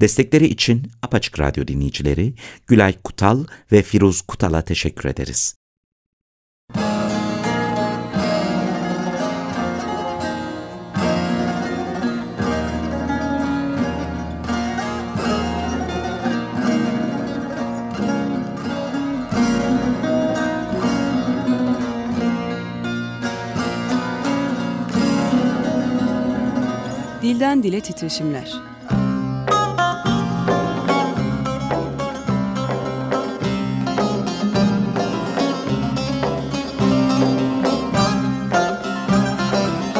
Destekleri için Apaçık Radyo dinleyicileri Gülay Kutal ve Firuz Kutal'a teşekkür ederiz. Dilden Dile Titreşimler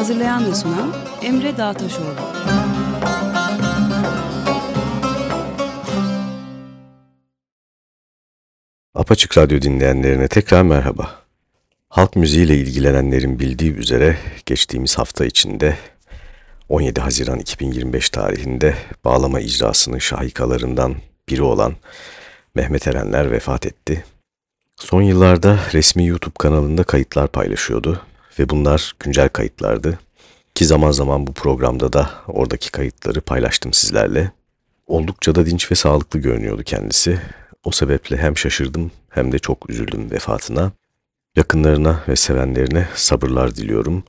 Hazırlayan ve sunan Emre Dağtaşoğlu. Apaçık Radyo dinleyenlerine tekrar merhaba. Halk müziğiyle ilgilenenlerin bildiği üzere geçtiğimiz hafta içinde 17 Haziran 2025 tarihinde bağlama icrasının şahikalarından biri olan Mehmet Erenler vefat etti. Son yıllarda resmi YouTube kanalında kayıtlar paylaşıyordu ve bunlar güncel kayıtlardı. Ki zaman zaman bu programda da oradaki kayıtları paylaştım sizlerle. Oldukça da dinç ve sağlıklı görünüyordu kendisi. O sebeple hem şaşırdım hem de çok üzüldüm vefatına. Yakınlarına ve sevenlerine sabırlar diliyorum.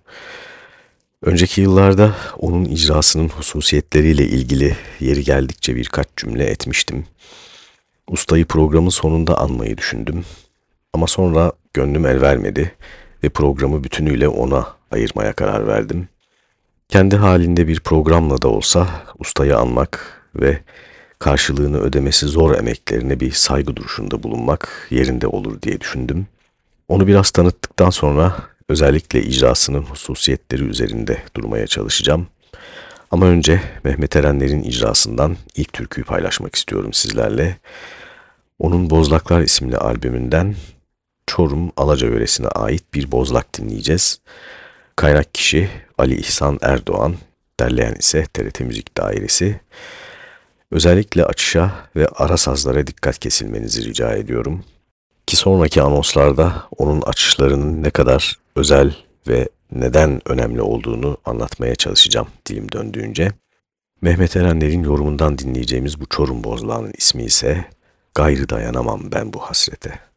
Önceki yıllarda onun icrasının hususiyetleriyle ilgili yeri geldikçe birkaç cümle etmiştim. Ustayı programın sonunda anmayı düşündüm. Ama sonra gönlüm el vermedi ve programı bütünüyle ona ayırmaya karar verdim. Kendi halinde bir programla da olsa ustayı anmak ve karşılığını ödemesi zor emeklerine bir saygı duruşunda bulunmak yerinde olur diye düşündüm. Onu biraz tanıttıktan sonra özellikle icrasının hususiyetleri üzerinde durmaya çalışacağım. Ama önce Mehmet Erenler'in icrasından ilk türküyü paylaşmak istiyorum sizlerle. Onun Bozlaklar isimli albümünden Çorum Alaca yöresine ait bir bozlak dinleyeceğiz. Kaynak kişi Ali İhsan Erdoğan, derleyen ise TRT Müzik Dairesi. Özellikle açışa ve ara sazlara dikkat kesilmenizi rica ediyorum. Ki sonraki anonslarda onun açışlarının ne kadar özel ve neden önemli olduğunu anlatmaya çalışacağım dilim döndüğünce. Mehmet Erenler'in yorumundan dinleyeceğimiz bu Çorum Bozlağı'nın ismi ise Gayrı Dayanamam Ben Bu Hasrete.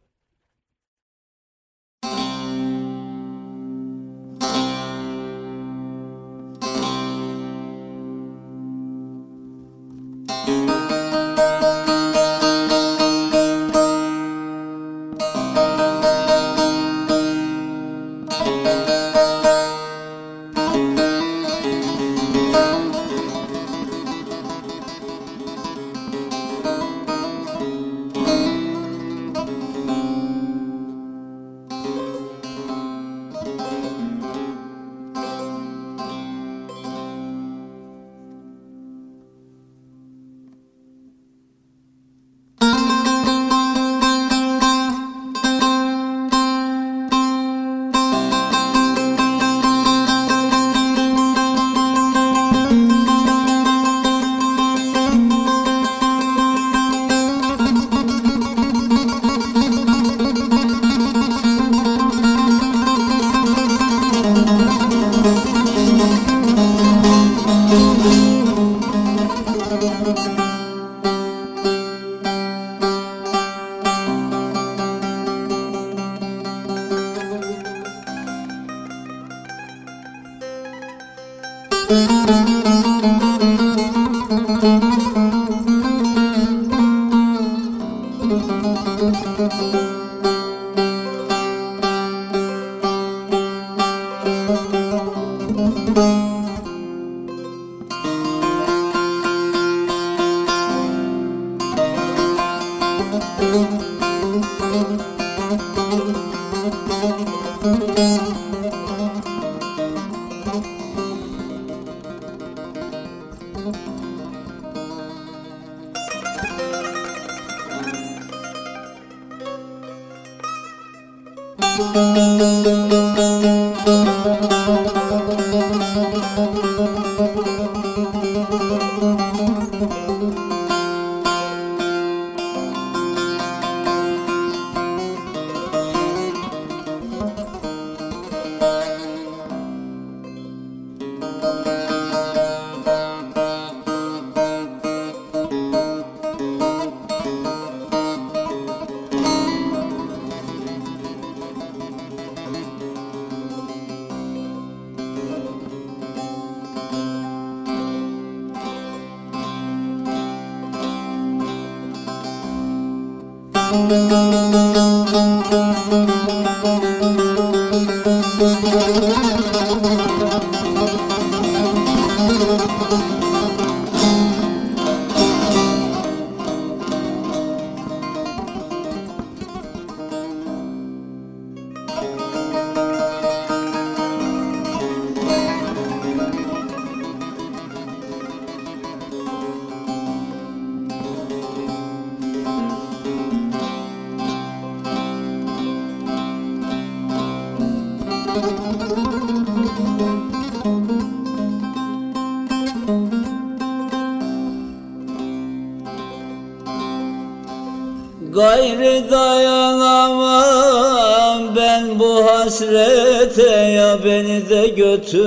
Beni de götür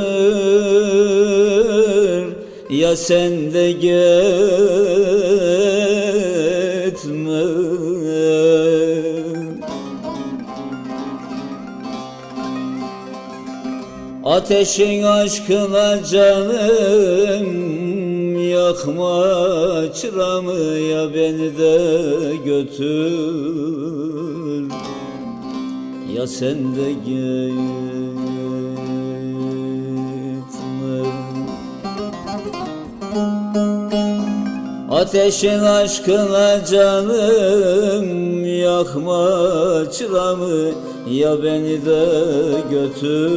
ya sen de gitme. Ateşin aşkına canım yakma çıramı ya beni de götür. Ya sen de gitme Ateşin aşkına canım yakma çıramı ya beni de götür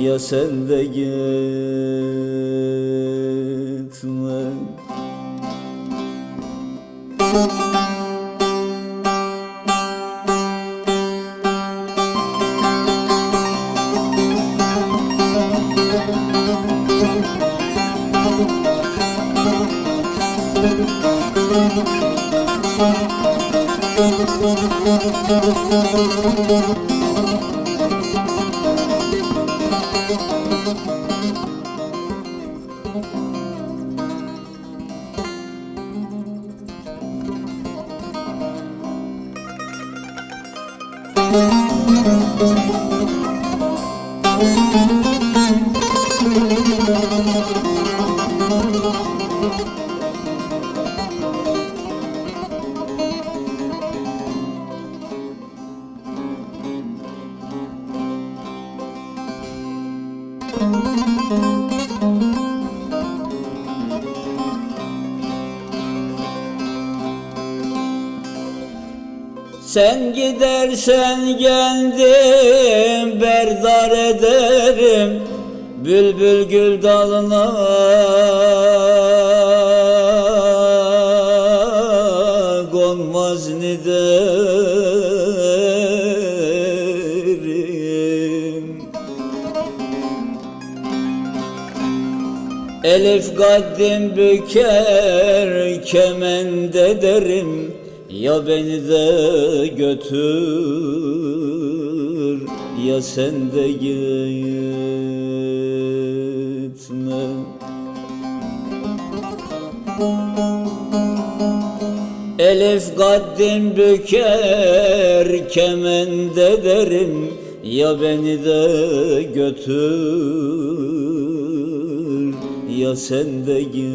ya sen de gitme Thank you. Sen gidersen geldim berdar ederim Bülbül gül dalına. Konmaz ni derim Elif gaddim büker götür ya sen de gitme. Elif gaddim büker kemende derim ya beni de götür ya sen de gitme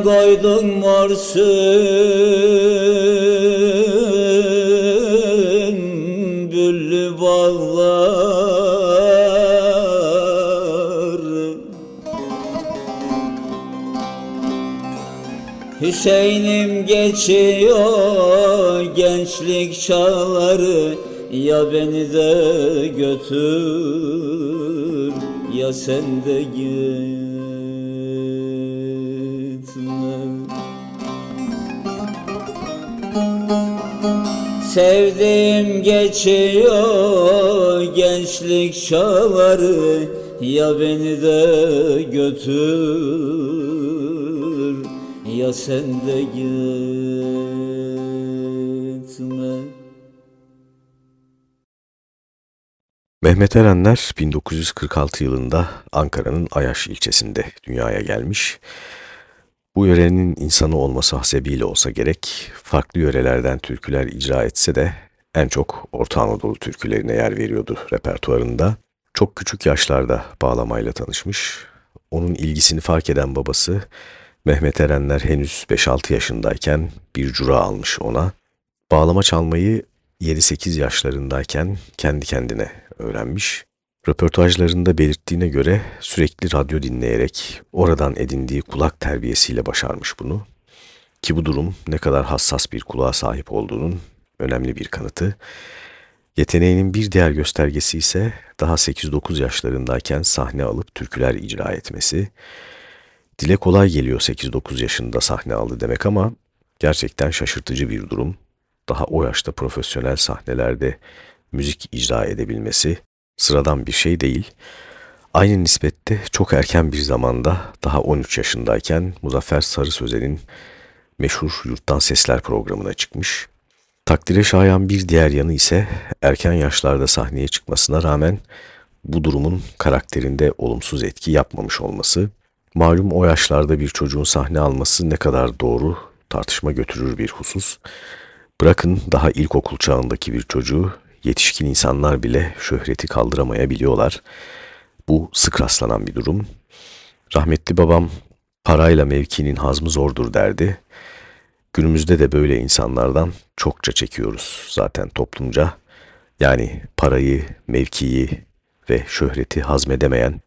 Viran koydun morsun Büllü bağlar. Hüseyin'im geçiyor gençlik çağları Ya beni de götür ya sen de gitme geçiyor gençlik çağları Ya beni de götür Ya sen de gitme Mehmet Erenler 1946 yılında Ankara'nın Ayaş ilçesinde dünyaya gelmiş. Bu yörenin insanı olması hasebiyle olsa gerek, farklı yörelerden türküler icra etse de en çok Orta Anadolu türkülerine yer veriyordu repertuarında. Çok küçük yaşlarda bağlamayla tanışmış. Onun ilgisini fark eden babası Mehmet Erenler henüz 5-6 yaşındayken bir cura almış ona. Bağlama çalmayı 7-8 yaşlarındayken kendi kendine öğrenmiş. Röportajlarında belirttiğine göre sürekli radyo dinleyerek oradan edindiği kulak terbiyesiyle başarmış bunu. Ki bu durum ne kadar hassas bir kulağa sahip olduğunun önemli bir kanıtı. Yeteneğinin bir diğer göstergesi ise daha 8-9 yaşlarındayken sahne alıp türküler icra etmesi. Dile kolay geliyor 8-9 yaşında sahne aldı demek ama gerçekten şaşırtıcı bir durum. Daha o yaşta profesyonel sahnelerde müzik icra edebilmesi sıradan bir şey değil. Aynı nispette çok erken bir zamanda daha 13 yaşındayken Muzaffer Sarı Sözen'in meşhur Yurttan Sesler programına çıkmış. Takdire şayan bir diğer yanı ise erken yaşlarda sahneye çıkmasına rağmen bu durumun karakterinde olumsuz etki yapmamış olması. Malum o yaşlarda bir çocuğun sahne alması ne kadar doğru tartışma götürür bir husus. Bırakın daha ilkokul çağındaki bir çocuğu yetişkin insanlar bile şöhreti kaldıramayabiliyorlar. Bu sık rastlanan bir durum. Rahmetli babam parayla mevkinin hazmı zordur derdi. Günümüzde de böyle insanlardan çokça çekiyoruz zaten toplumca. Yani parayı, mevkiyi ve şöhreti hazmedemeyen,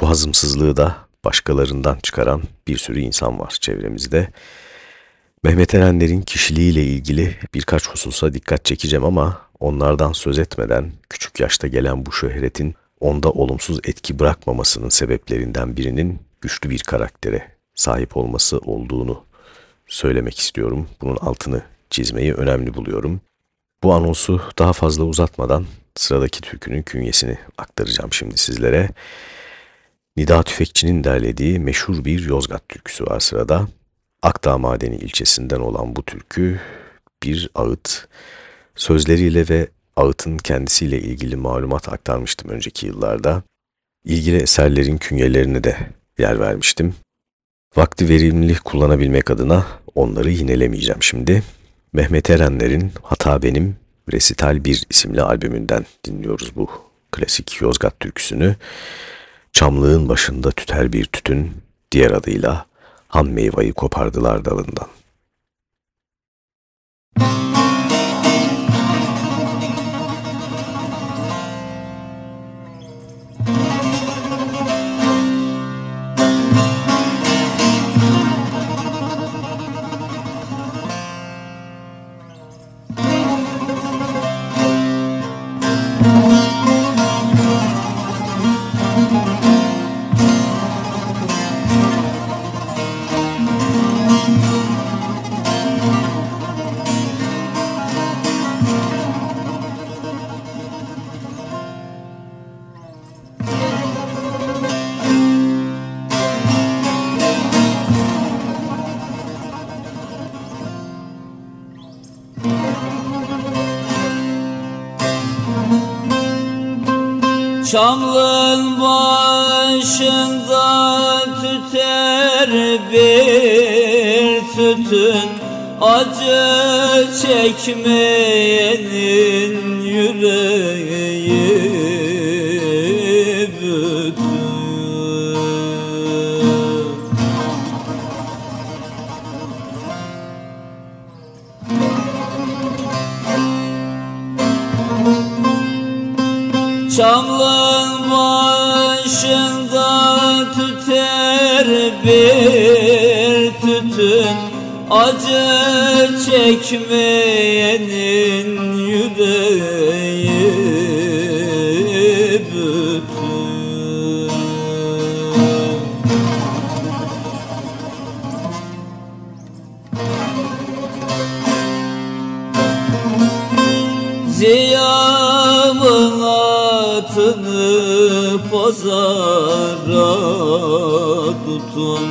bu hazımsızlığı da başkalarından çıkaran bir sürü insan var çevremizde. Mehmet Erenler'in kişiliğiyle ilgili birkaç hususa dikkat çekeceğim ama onlardan söz etmeden küçük yaşta gelen bu şöhretin onda olumsuz etki bırakmamasının sebeplerinden birinin güçlü bir karaktere sahip olması olduğunu söylemek istiyorum. Bunun altını çizmeyi önemli buluyorum. Bu anonsu daha fazla uzatmadan sıradaki türkünün künyesini aktaracağım şimdi sizlere. Nida Tüfekçi'nin derlediği meşhur bir Yozgat türküsü var sırada. Akdağ Madeni ilçesinden olan bu türkü bir ağıt. Sözleriyle ve ağıtın kendisiyle ilgili malumat aktarmıştım önceki yıllarda. İlgili eserlerin künyelerine de yer vermiştim. Vakti verimli kullanabilmek adına onları yinelemeyeceğim şimdi. Mehmet Erenler'in Hata Benim Resital 1 isimli albümünden dinliyoruz bu klasik Yozgat türküsünü. Çamlığın başında tüter bir tütün, diğer adıyla ham meyveyi kopardılar dalından. Çamlığın başında tüter bir tütün Acı çekmeyenin yüreği bir tütün Acı çekmeyenin yüreği bütün. Ziyamın atını pazara tutun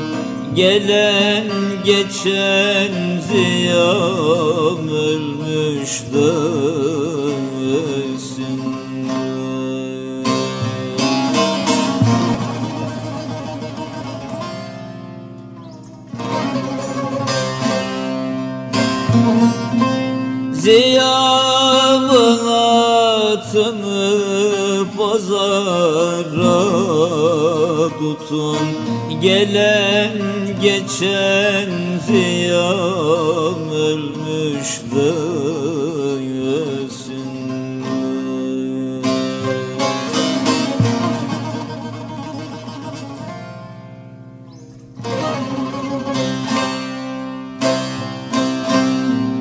Gelen geçen ziyam ölmüş desin Ziyamın atını pazara tutun Gelen geçen ziyam ölmüş deyesin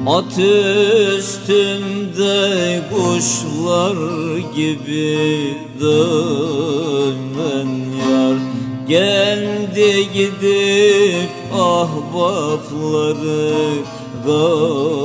At üstünde kuşlar gibi dönmen yar. Geldi gidip ahbapları galan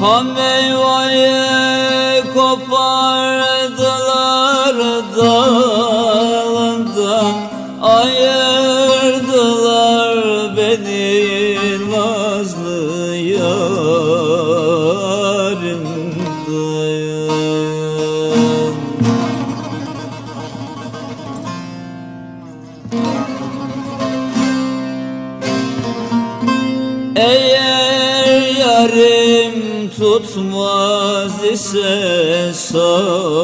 Ha kopardılar ise sağımdan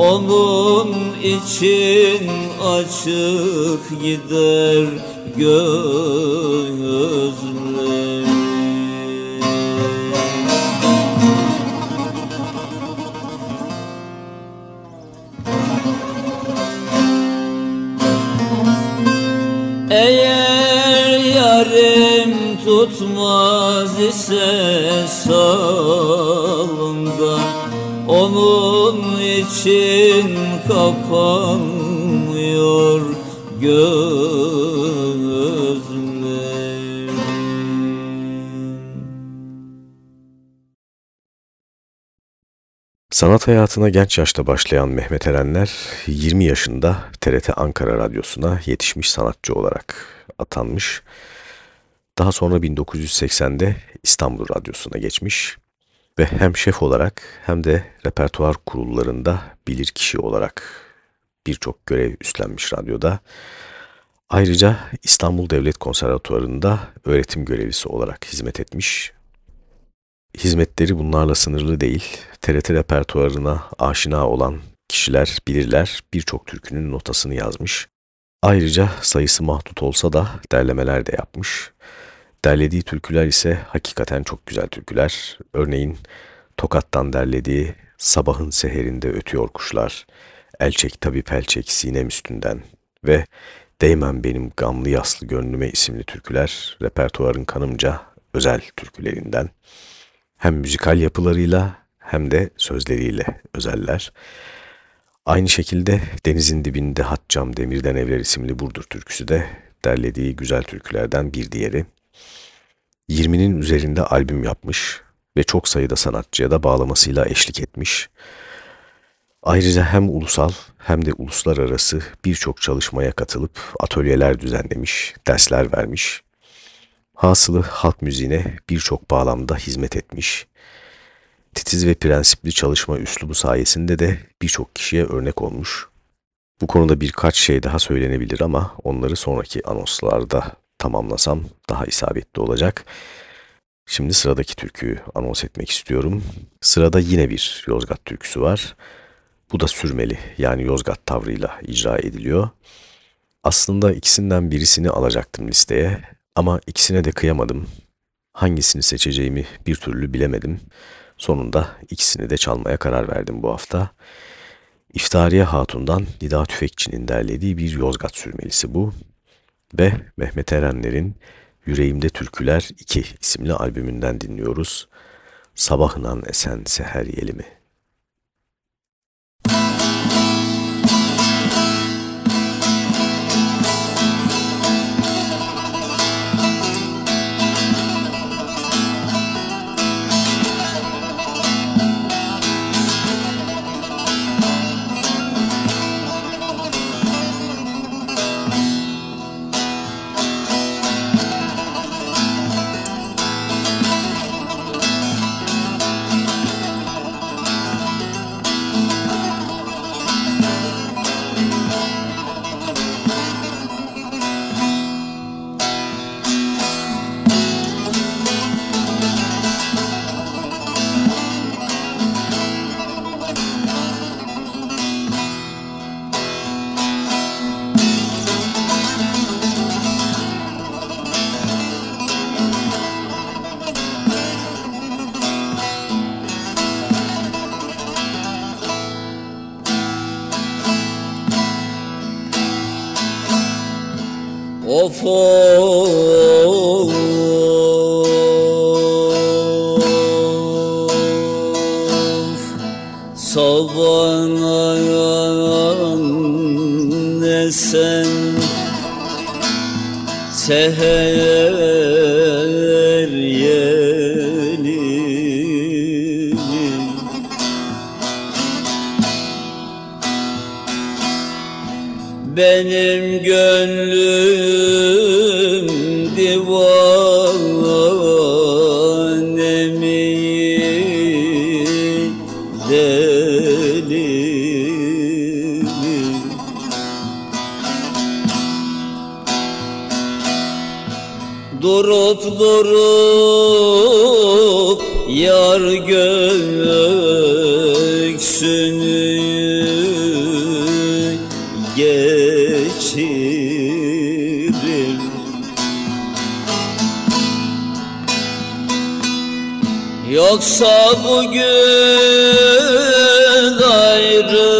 Onun için açık gider gözlerim. Eğer yarim tutmaz ise salımdan Onun için kapanmıyor gözlerim Sanat hayatına genç yaşta başlayan Mehmet Erenler 20 yaşında TRT Ankara Radyosu'na yetişmiş sanatçı olarak atanmış. Daha sonra 1980'de İstanbul Radyosu'na geçmiş ve hem şef olarak hem de repertuar kurullarında bilirkişi olarak birçok görev üstlenmiş radyoda. Ayrıca İstanbul Devlet Konservatuvarı'nda öğretim görevlisi olarak hizmet etmiş. Hizmetleri bunlarla sınırlı değil. TRT repertuarına aşina olan kişiler bilirler birçok türkünün notasını yazmış. Ayrıca sayısı mahdut olsa da derlemeler de yapmış. Derlediği türküler ise hakikaten çok güzel türküler. Örneğin Tokat'tan derlediği Sabahın Seherinde Ötüyor Kuşlar, Elçek Tabi Pelçek Sinem Üstünden ve Değmen Benim Gamlı Yaslı Gönlüme isimli türküler repertuarın kanımca özel türkülerinden. Hem müzikal yapılarıyla hem de sözleriyle özeller. Aynı şekilde Denizin Dibinde Hatcam Demirden Evler isimli Burdur türküsü de derlediği güzel türkülerden bir diğeri. 20'nin üzerinde albüm yapmış ve çok sayıda sanatçıya da bağlamasıyla eşlik etmiş. Ayrıca hem ulusal hem de uluslararası birçok çalışmaya katılıp atölyeler düzenlemiş, dersler vermiş. Hasılı halk müziğine birçok bağlamda hizmet etmiş. Titiz ve prensipli çalışma üslubu sayesinde de birçok kişiye örnek olmuş. Bu konuda birkaç şey daha söylenebilir ama onları sonraki anonslarda tamamlasam daha isabetli olacak. Şimdi sıradaki türküyü anons etmek istiyorum. Sırada yine bir Yozgat türküsü var. Bu da sürmeli yani Yozgat tavrıyla icra ediliyor. Aslında ikisinden birisini alacaktım listeye ama ikisine de kıyamadım. Hangisini seçeceğimi bir türlü bilemedim. Sonunda ikisini de çalmaya karar verdim bu hafta. İftariye Hatun'dan Nida Tüfekçi'nin derlediği bir Yozgat sürmelisi bu. Ve Mehmet Erenler'in Yüreğimde Türküler 2 isimli albümünden dinliyoruz. Sabahınan esen seher yelimi. Durup durup yar göksünü geçirir. Yoksa bugün ayrılığın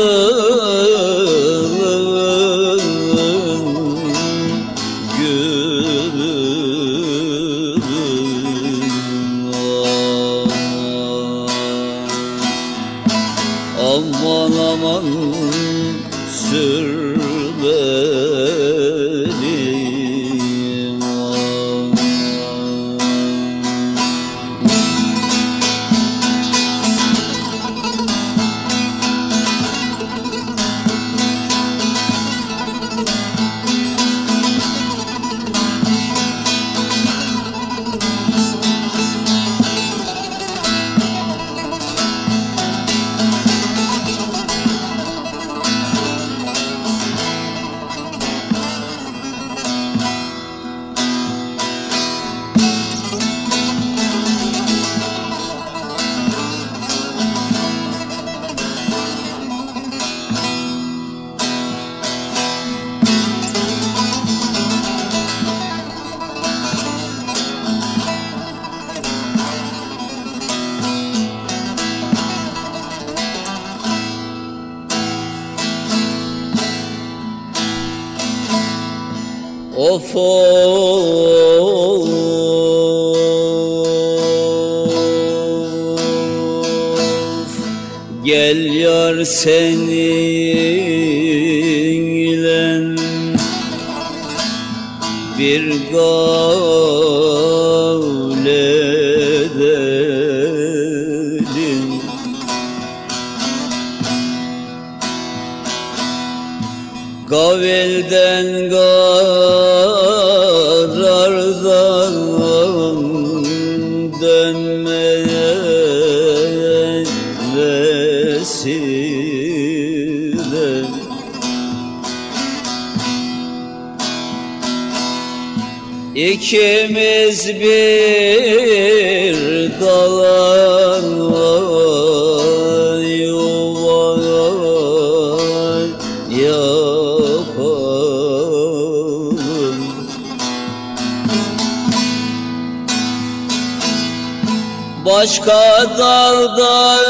Gel yar seninle. Bir gavl edelim. Gavelden İkimiz bir dalan yuva yapalım. Başka dalda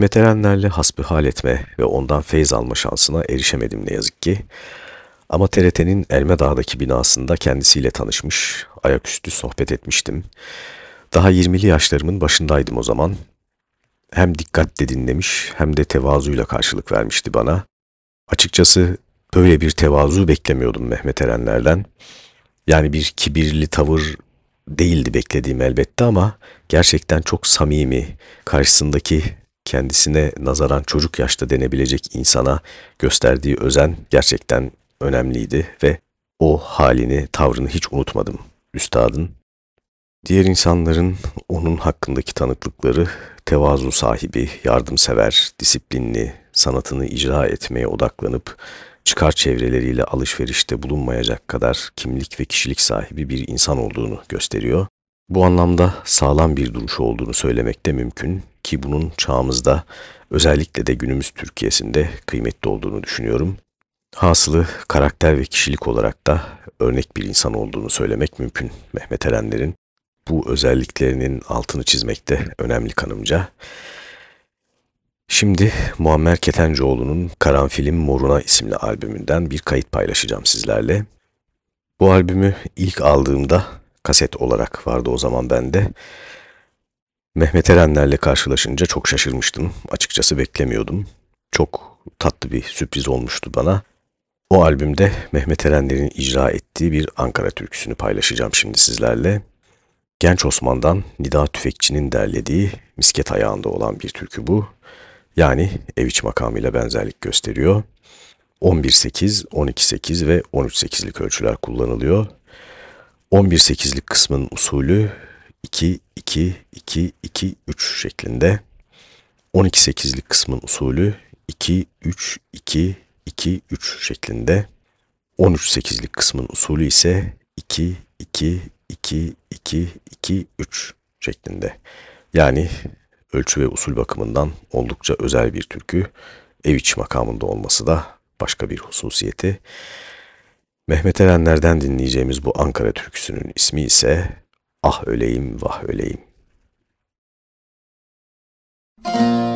Mehmet Erenler'le hasbihal etme ve ondan feyz alma şansına erişemedim ne yazık ki. Ama TRT'nin Elmedağ'daki binasında kendisiyle tanışmış, ayaküstü sohbet etmiştim. Daha 20'li yaşlarımın başındaydım o zaman. Hem dikkatle dinlemiş hem de tevazuyla karşılık vermişti bana. Açıkçası böyle bir tevazu beklemiyordum Mehmet Erenler'den. Yani bir kibirli tavır değildi beklediğim elbette ama gerçekten çok samimi, karşısındaki kendisine nazaran çocuk yaşta denebilecek insana gösterdiği özen gerçekten önemliydi ve o halini, tavrını hiç unutmadım üstadın. Diğer insanların onun hakkındaki tanıklıkları tevazu sahibi, yardımsever, disiplinli, sanatını icra etmeye odaklanıp çıkar çevreleriyle alışverişte bulunmayacak kadar kimlik ve kişilik sahibi bir insan olduğunu gösteriyor. Bu anlamda sağlam bir duruşu olduğunu söylemek de mümkün ki bunun çağımızda özellikle de günümüz Türkiye'sinde kıymetli olduğunu düşünüyorum. Hasılı karakter ve kişilik olarak da örnek bir insan olduğunu söylemek mümkün Mehmet Erenler'in. Bu özelliklerinin altını çizmekte önemli kanımca. Şimdi Muammer Ketencoğlu'nun Karanfilin Moruna isimli albümünden bir kayıt paylaşacağım sizlerle. Bu albümü ilk aldığımda kaset olarak vardı o zaman bende. Mehmet Erenler'le karşılaşınca çok şaşırmıştım. Açıkçası beklemiyordum. Çok tatlı bir sürpriz olmuştu bana. O albümde Mehmet Erenler'in icra ettiği bir Ankara türküsünü paylaşacağım şimdi sizlerle. Genç Osman'dan Nida Tüfekçi'nin derlediği misket ayağında olan bir türkü bu. Yani ev iç makamıyla benzerlik gösteriyor. 11-8, 12-8 ve 13-8'lik ölçüler kullanılıyor. 11-8'lik kısmın usulü 2-2-2-2-3 şeklinde. 12-8'lik kısmın usulü 2-3-2-2-3 şeklinde. 13-8'lik kısmın usulü ise 2-2-2-2-2-3 şeklinde. Yani ölçü ve usul bakımından oldukça özel bir türkü. Ev iç makamında olması da başka bir hususiyeti. Mehmet Erenler'den dinleyeceğimiz bu Ankara türküsünün ismi ise Ah öleyim vah öleyim. öleyim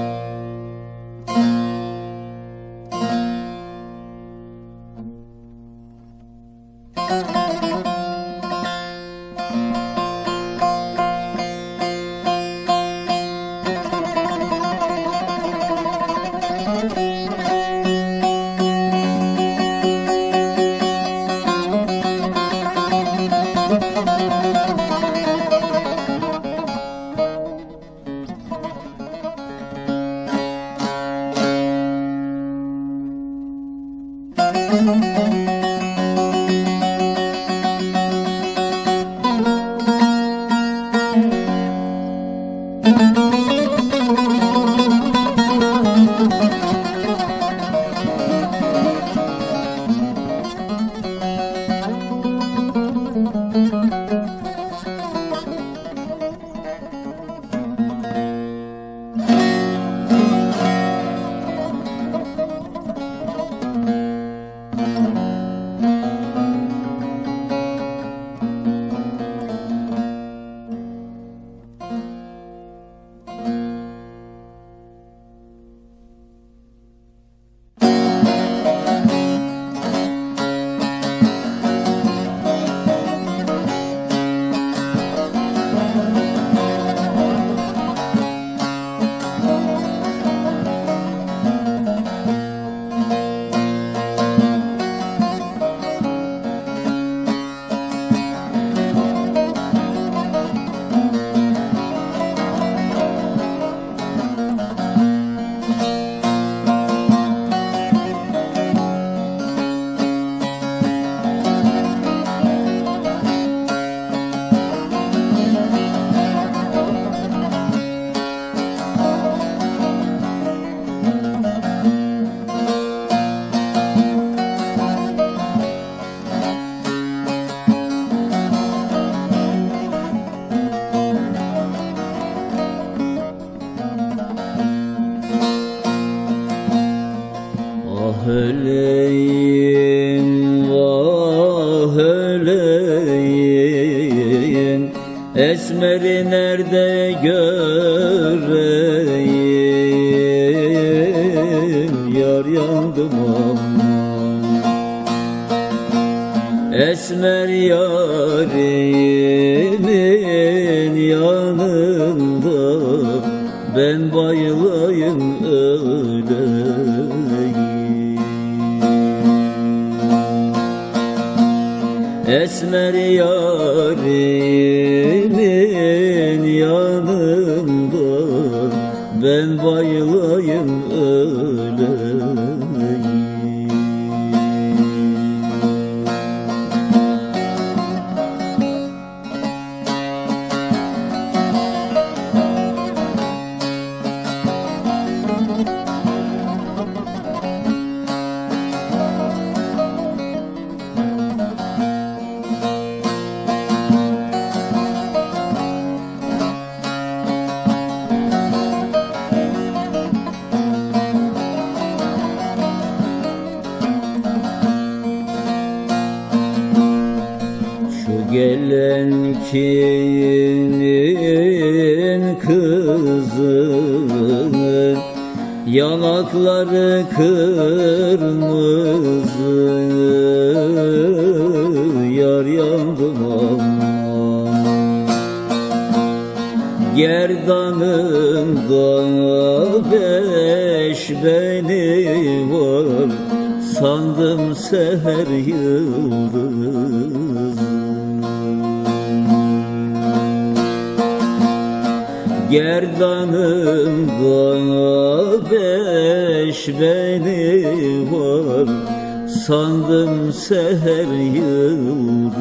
seher yıldız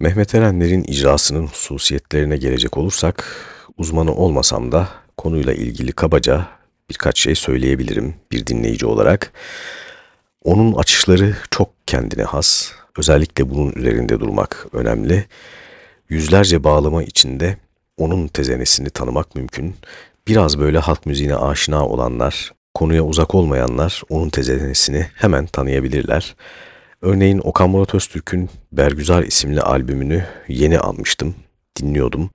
Mehmet Erenler'in icrasının hususiyetlerine gelecek olursak, uzmanı olmasam da konuyla ilgili kabaca birkaç şey söyleyebilirim bir dinleyici olarak. Onun açışları çok kendine has, özellikle bunun üzerinde durmak önemli. Yüzlerce bağlama içinde onun tezenesini tanımak mümkün. Biraz böyle halk müziğine aşina olanlar, konuya uzak olmayanlar onun tezenesini hemen tanıyabilirler. Örneğin Okan Murat Öztürk'ün Bergüzar isimli albümünü yeni almıştım, dinliyordum.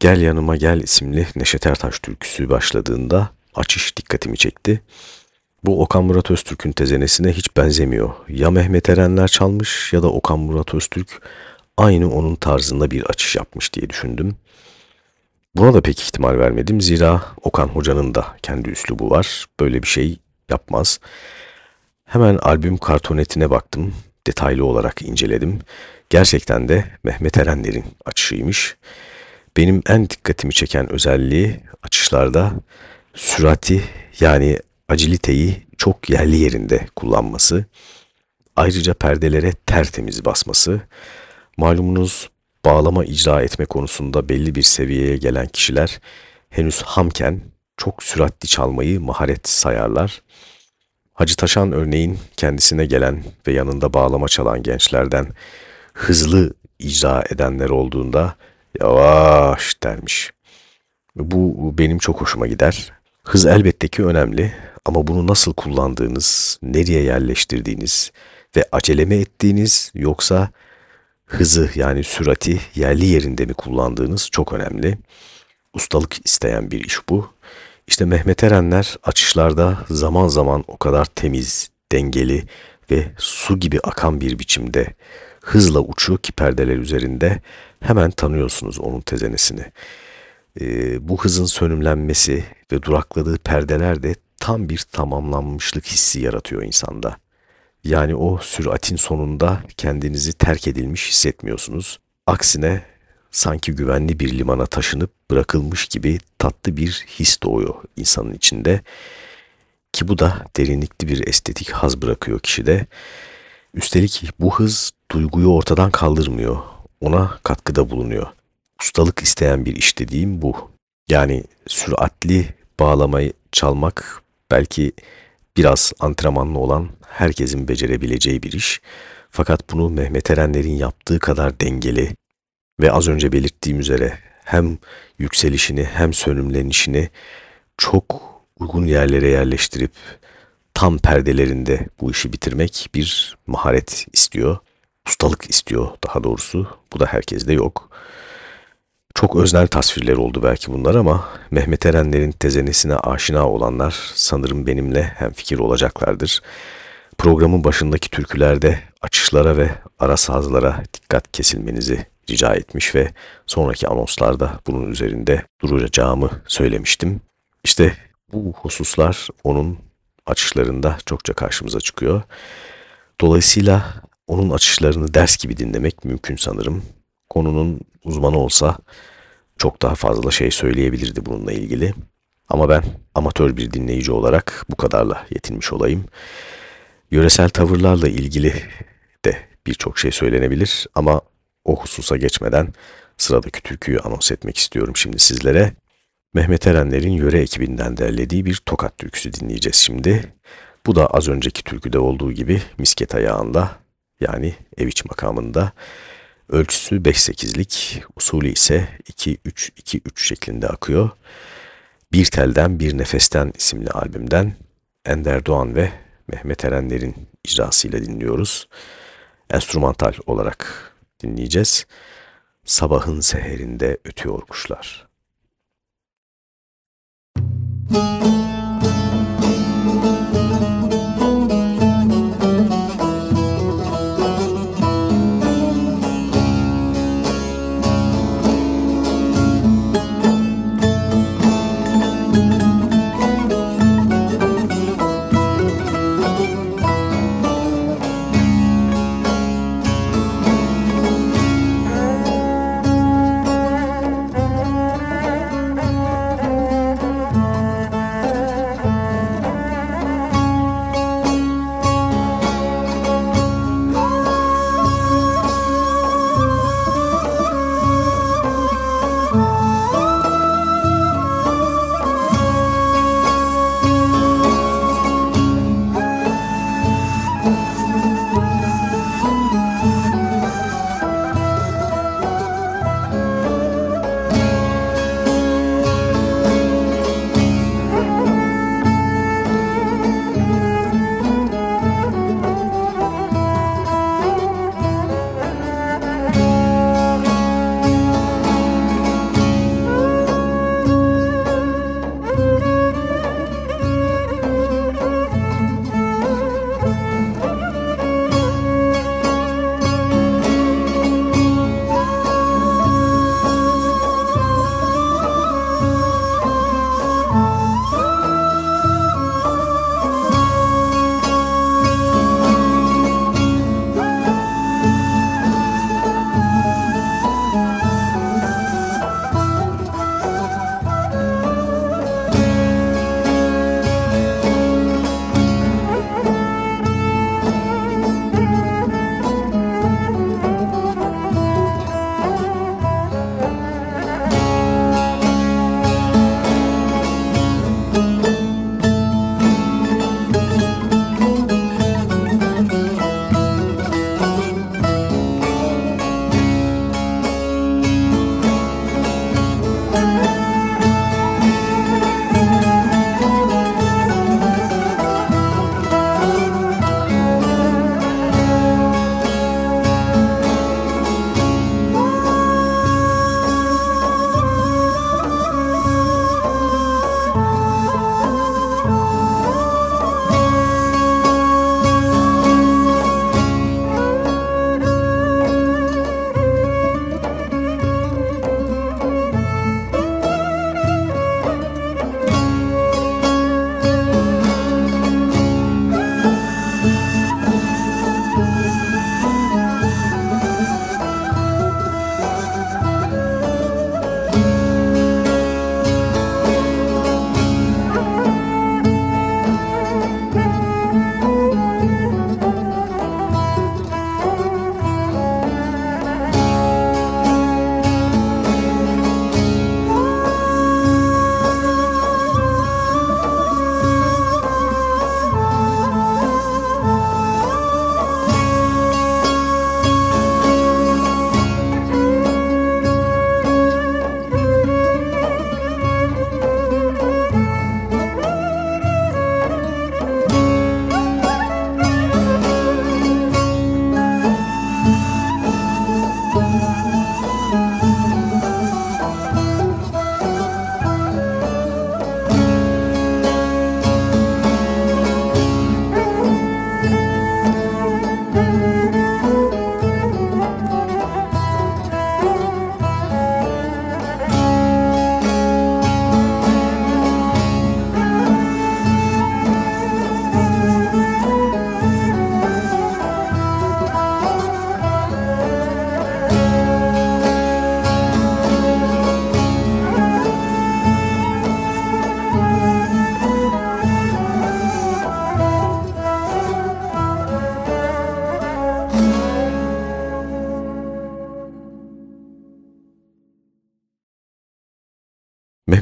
Gel Yanıma Gel isimli Neşet Ertaş türküsü başladığında açış dikkatimi çekti. Bu Okan Murat Öztürk'ün tezenesine hiç benzemiyor. Ya Mehmet Erenler çalmış ya da Okan Murat Öztürk aynı onun tarzında bir açış yapmış diye düşündüm. Buna da pek ihtimal vermedim zira Okan Hoca'nın da kendi üslubu var. Böyle bir şey yapmaz. Hemen albüm kartonetine baktım. Detaylı olarak inceledim. Gerçekten de Mehmet Erenler'in açışıymış. Benim en dikkatimi çeken özelliği açışlarda sürati yani aciliteyi çok yerli yerinde kullanması. Ayrıca perdelere tertemiz basması. Malumunuz bağlama icra etme konusunda belli bir seviyeye gelen kişiler henüz hamken çok süratli çalmayı maharet sayarlar. Hacı Taşan örneğin kendisine gelen ve yanında bağlama çalan gençlerden hızlı icra edenler olduğunda yavaş dermiş. Bu benim çok hoşuma gider. Hız elbette ki önemli ama bunu nasıl kullandığınız, nereye yerleştirdiğiniz ve aceleme ettiğiniz yoksa hızı yani sürati yerli yerinde mi kullandığınız çok önemli. Ustalık isteyen bir iş bu. İşte Mehmet Erenler açışlarda zaman zaman o kadar temiz, dengeli ve su gibi akan bir biçimde hızla uçuyor ki perdeler üzerinde hemen tanıyorsunuz onun tezenesini. Ee, bu hızın sönümlenmesi ve durakladığı perdeler de tam bir tamamlanmışlık hissi yaratıyor insanda. Yani o süratin sonunda kendinizi terk edilmiş hissetmiyorsunuz. Aksine sanki güvenli bir limana taşınıp bırakılmış gibi tatlı bir his doğuyor insanın içinde. Ki bu da derinlikli bir estetik haz bırakıyor kişide. Üstelik bu hız duyguyu ortadan kaldırmıyor. Ona katkıda bulunuyor. Ustalık isteyen bir iş dediğim bu. Yani süratli bağlamayı çalmak belki biraz antrenmanlı olan herkesin becerebileceği bir iş. Fakat bunu Mehmet Erenler'in yaptığı kadar dengeli ve az önce belirttiğim üzere hem yükselişini hem sönümlenişini çok uygun yerlere yerleştirip tam perdelerinde bu işi bitirmek bir maharet istiyor. Ustalık istiyor daha doğrusu. Bu da herkeste yok. Çok öznel tasvirler oldu belki bunlar ama Mehmet Erenler'in tezenesine aşina olanlar sanırım benimle hem fikir olacaklardır. Programın başındaki türkülerde açışlara ve ara sazlara dikkat kesilmenizi rica etmiş ve sonraki anonslarda bunun üzerinde duracağımı söylemiştim. İşte bu hususlar onun açışlarında çokça karşımıza çıkıyor. Dolayısıyla onun açışlarını ders gibi dinlemek mümkün sanırım. Konunun uzmanı olsa çok daha fazla şey söyleyebilirdi bununla ilgili. Ama ben amatör bir dinleyici olarak bu kadarla yetinmiş olayım. Yöresel tavırlarla ilgili de birçok şey söylenebilir ama o hususa geçmeden sıradaki türküyü anons etmek istiyorum şimdi sizlere. Mehmet Erenler'in yöre ekibinden derlediği bir tokat türküsü dinleyeceğiz şimdi. Bu da az önceki türküde olduğu gibi misket ayağında yani ev iç makamında. Ölçüsü 5-8'lik, usulü ise 2-3-2-3 şeklinde akıyor. Bir Telden Bir Nefesten isimli albümden Ender Doğan ve Mehmet Erenler'in icrasıyla dinliyoruz. Enstrümantal olarak dinleyeceğiz. Sabahın seherinde ötüyor kuşlar. Müzik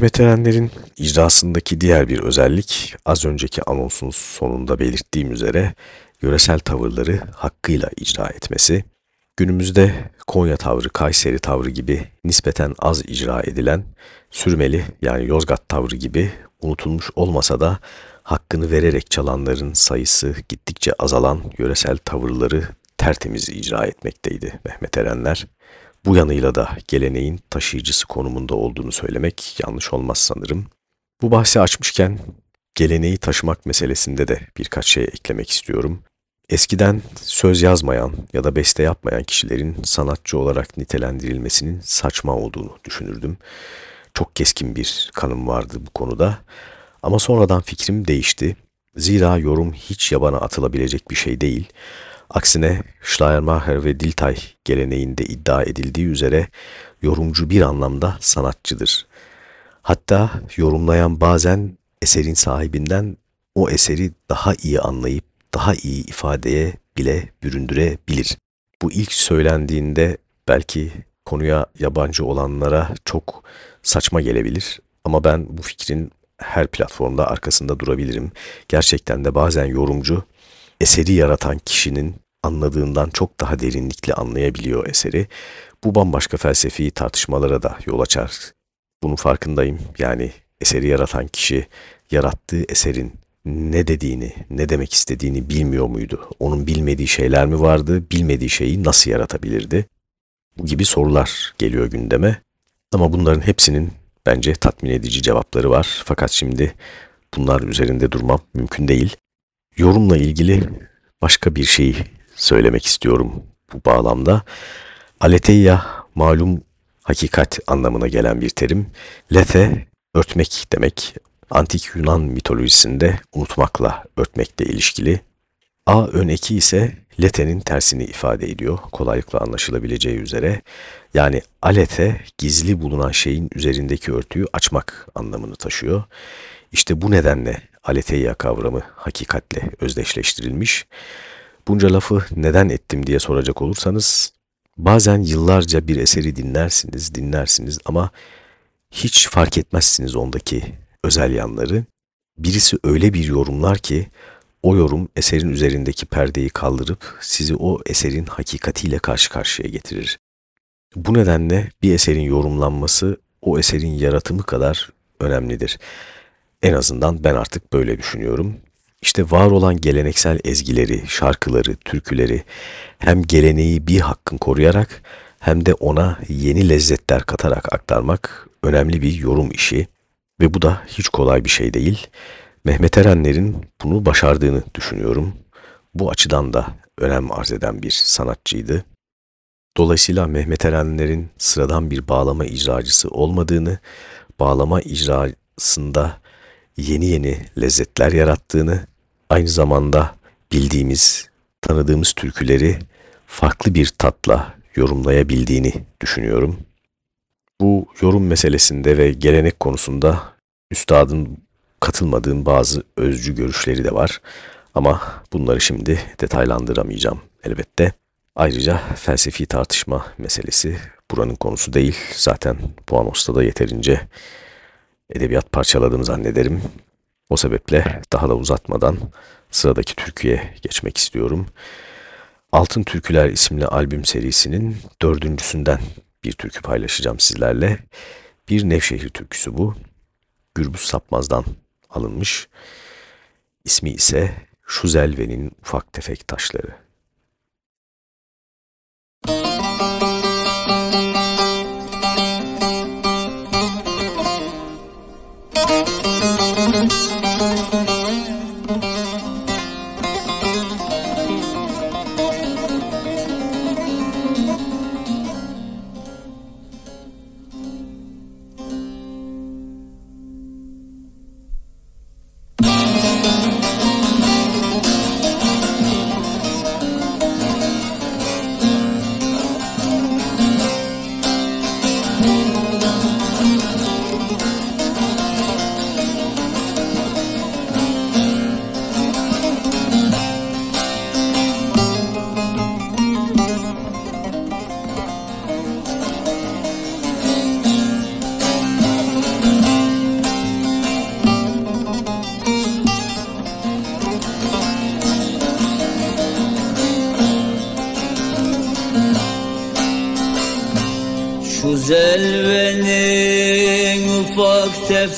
Mehmet Erenler'in icrasındaki diğer bir özellik az önceki anonsun sonunda belirttiğim üzere yöresel tavırları hakkıyla icra etmesi. Günümüzde Konya tavrı, Kayseri tavrı gibi nispeten az icra edilen sürmeli yani Yozgat tavrı gibi unutulmuş olmasa da hakkını vererek çalanların sayısı gittikçe azalan yöresel tavırları tertemiz icra etmekteydi Mehmet Erenler. Bu yanıyla da geleneğin taşıyıcısı konumunda olduğunu söylemek yanlış olmaz sanırım. Bu bahsi açmışken geleneği taşımak meselesinde de birkaç şey eklemek istiyorum. Eskiden söz yazmayan ya da beste yapmayan kişilerin sanatçı olarak nitelendirilmesinin saçma olduğunu düşünürdüm. Çok keskin bir kanım vardı bu konuda. Ama sonradan fikrim değişti. Zira yorum hiç yabana atılabilecek bir şey değil. Aksine Schleiermacher ve Diltay geleneğinde iddia edildiği üzere yorumcu bir anlamda sanatçıdır. Hatta yorumlayan bazen eserin sahibinden o eseri daha iyi anlayıp daha iyi ifadeye bile büründürebilir. Bu ilk söylendiğinde belki konuya yabancı olanlara çok saçma gelebilir ama ben bu fikrin her platformda arkasında durabilirim. Gerçekten de bazen yorumcu eseri yaratan kişinin anladığından çok daha derinlikli anlayabiliyor eseri. Bu bambaşka felsefi tartışmalara da yol açar. Bunun farkındayım. Yani eseri yaratan kişi yarattığı eserin ne dediğini, ne demek istediğini bilmiyor muydu? Onun bilmediği şeyler mi vardı? Bilmediği şeyi nasıl yaratabilirdi? Bu gibi sorular geliyor gündeme. Ama bunların hepsinin bence tatmin edici cevapları var. Fakat şimdi bunlar üzerinde durmam mümkün değil. Yorumla ilgili başka bir şeyi söylemek istiyorum bu bağlamda. Aletheia malum hakikat anlamına gelen bir terim. Lethe örtmek demek. Antik Yunan mitolojisinde unutmakla örtmekle ilişkili. A ön eki ise letenin tersini ifade ediyor kolaylıkla anlaşılabileceği üzere. Yani alete gizli bulunan şeyin üzerindeki örtüyü açmak anlamını taşıyor. İşte bu nedenle aletheia kavramı hakikatle özdeşleştirilmiş. Bunca lafı neden ettim diye soracak olursanız bazen yıllarca bir eseri dinlersiniz, dinlersiniz ama hiç fark etmezsiniz ondaki özel yanları. Birisi öyle bir yorumlar ki o yorum eserin üzerindeki perdeyi kaldırıp sizi o eserin hakikatiyle karşı karşıya getirir. Bu nedenle bir eserin yorumlanması o eserin yaratımı kadar önemlidir. En azından ben artık böyle düşünüyorum. İşte var olan geleneksel ezgileri, şarkıları, türküleri hem geleneği bir hakkın koruyarak hem de ona yeni lezzetler katarak aktarmak önemli bir yorum işi ve bu da hiç kolay bir şey değil. Mehmet Erenler'in bunu başardığını düşünüyorum. Bu açıdan da önem arz eden bir sanatçıydı. Dolayısıyla Mehmet Erenler'in sıradan bir bağlama icracısı olmadığını, bağlama icrasında yeni yeni lezzetler yarattığını, aynı zamanda bildiğimiz, tanıdığımız türküleri farklı bir tatla yorumlayabildiğini düşünüyorum. Bu yorum meselesinde ve gelenek konusunda üstadın katılmadığım bazı özcü görüşleri de var. Ama bunları şimdi detaylandıramayacağım elbette. Ayrıca felsefi tartışma meselesi buranın konusu değil. Zaten bu anosta da yeterince edebiyat parçaladığımı zannederim. O sebeple daha da uzatmadan sıradaki türküye geçmek istiyorum. Altın Türküler isimli albüm serisinin dördüncüsünden bir türkü paylaşacağım sizlerle. Bir Nevşehir türküsü bu. Gürbüz Sapmaz'dan alınmış. İsmi ise Şuzelve'nin Ufak Tefek Taşları.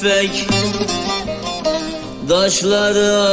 Tefek Daşları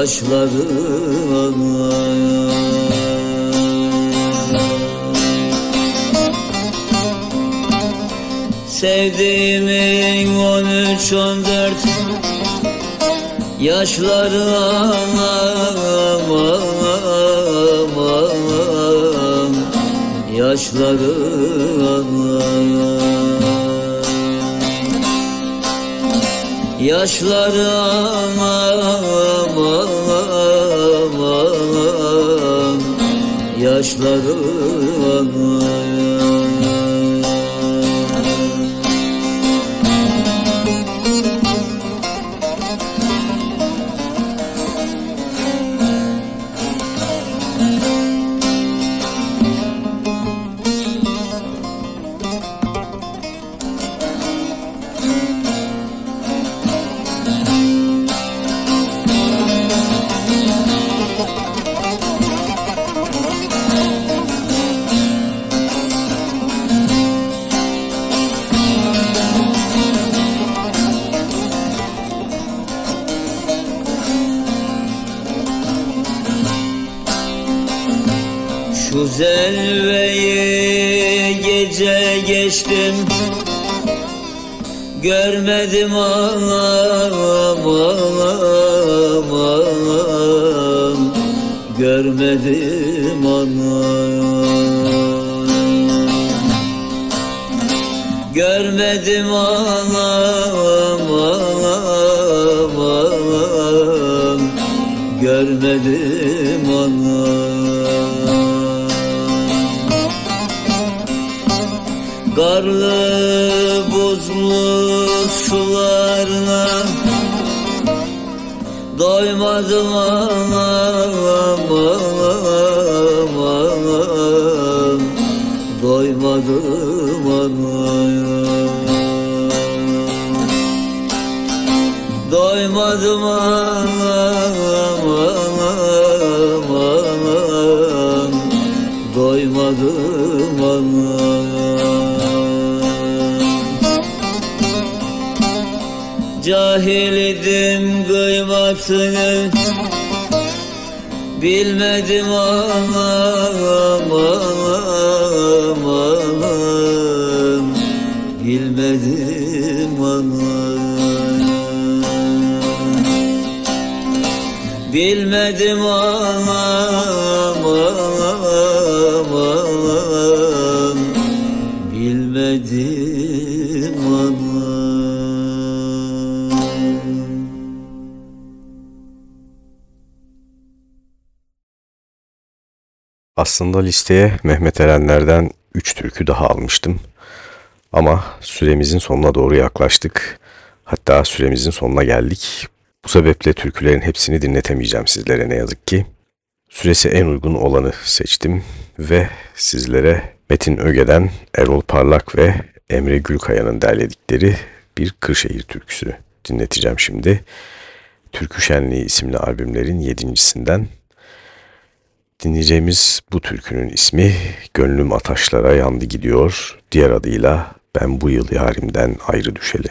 Yaşları anam Sevdiğimin on üç on dört Yaşları anam anam anam Yaşları anam Yaşları anam Görmedim anam anam anam Görmedim anam. Görmedim anam anam anam Görmedim anam Karlı buzlu sularına Doymadım anam anam anam. Doymadım anam. Doymadım anam anam anam. Doymadım Cahil idim kıymatını Bilmedim anam anam anam. Bilmedim anam. Bilmedim anam Aslında listeye Mehmet Erenler'den 3 türkü daha almıştım. Ama süremizin sonuna doğru yaklaştık. Hatta süremizin sonuna geldik. Bu sebeple türkülerin hepsini dinletemeyeceğim sizlere ne yazık ki. Süresi en uygun olanı seçtim ve sizlere Metin Öge'den Erol Parlak ve Emre Gülkaya'nın derledikleri bir Kırşehir türküsü dinleteceğim şimdi. Türkü Şenliği isimli albümlerin yedincisinden Dinleyeceğimiz bu türkünün ismi Gönlüm Ataşlara Yandı Gidiyor, diğer adıyla Ben Bu Yıl Yarimden Ayrı Düşeli.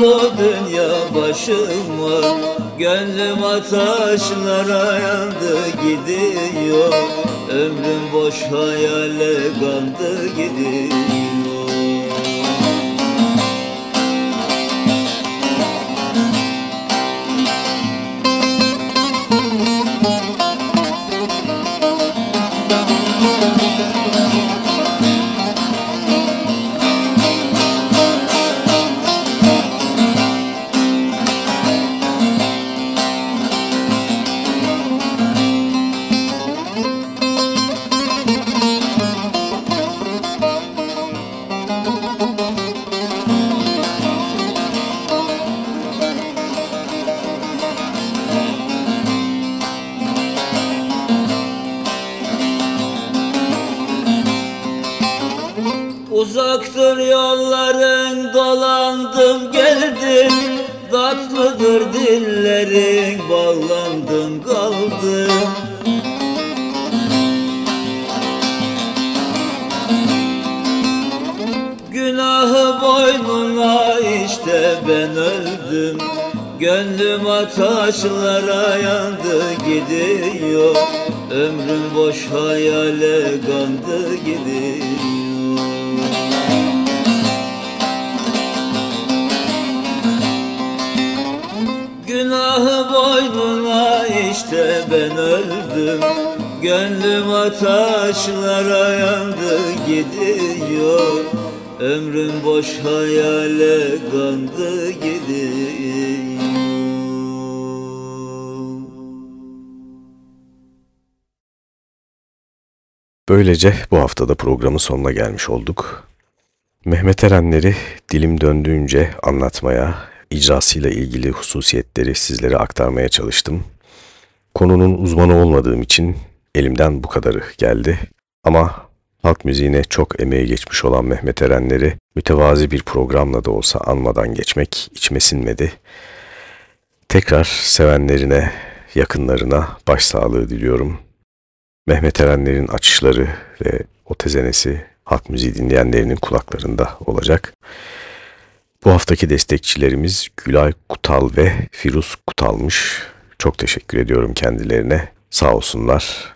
Oldu dünya başıma Gönlüm ataşlara yandı gidiyor. Ömrüm boş hayale kandı gidiyor Ömrüm boş hayale kandı gidiyor Böylece bu haftada programın sonuna gelmiş olduk. Mehmet Erenleri dilim döndüğünce anlatmaya, icrasıyla ilgili hususiyetleri sizlere aktarmaya çalıştım. Konunun uzmanı olmadığım için elimden bu kadarı geldi. Ama halk müziğine çok emeği geçmiş olan Mehmet Erenleri mütevazi bir programla da olsa anmadan geçmek içime sinmedi. Tekrar sevenlerine, yakınlarına başsağlığı diliyorum. Mehmet Erenler'in açışları ve o tezenesi halk müziği dinleyenlerinin kulaklarında olacak. Bu haftaki destekçilerimiz Gülay Kutal ve Firuz Kutal'mış. Çok teşekkür ediyorum kendilerine. Sağ olsunlar.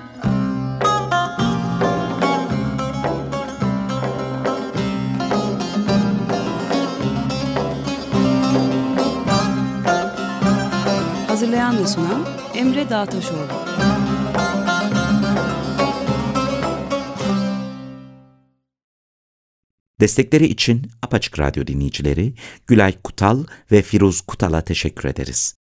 Hazırlayan ve sunan Emre Dağtaşoğlu. Destekleri için Apaçık Radyo dinleyicileri Gülay Kutal ve Firuz Kutal'a teşekkür ederiz.